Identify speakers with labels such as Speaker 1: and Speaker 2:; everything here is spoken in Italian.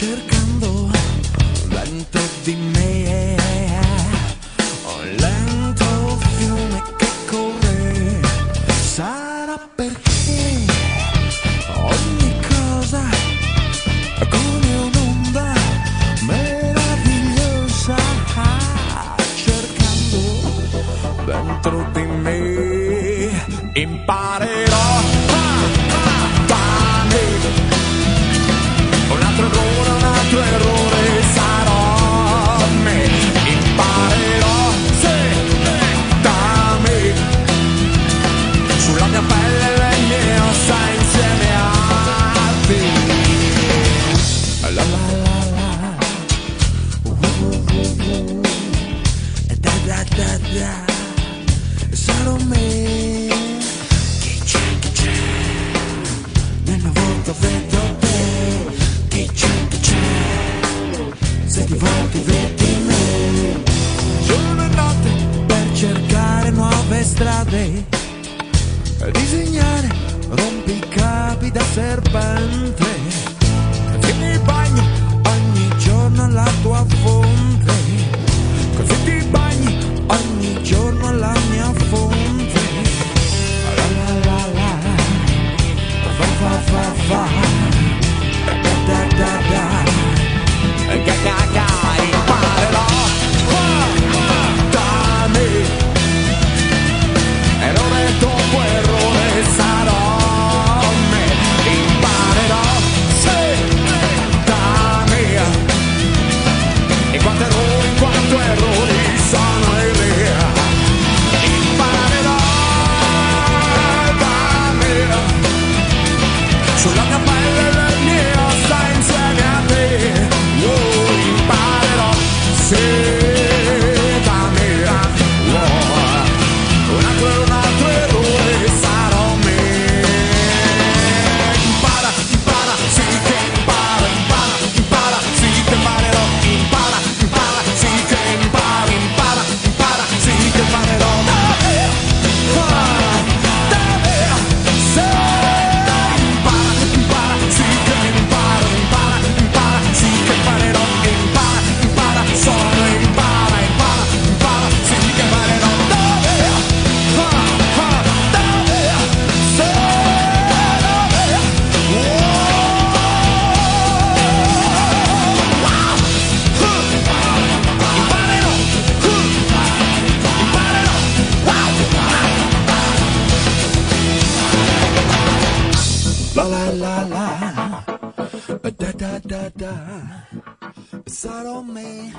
Speaker 1: cercando dentro di me un lento fiume che corre. Sarà perché ogni cosa come un'onda meravigliosa cercando dentro di me imparerò sulla mia pelle le mie ossa insieme a te. La la la la, uh, uh, uh, da da da da, sarò me. Chi c'è, che c'è, nel mio volto vedo te. Chi c'è, che c'è, se ti volti vedi me. Giorno e notte per cercare nuove strade disegnare rompicapi da serpente. solange meine löst mir aus La la la la, da da da da, saddle me.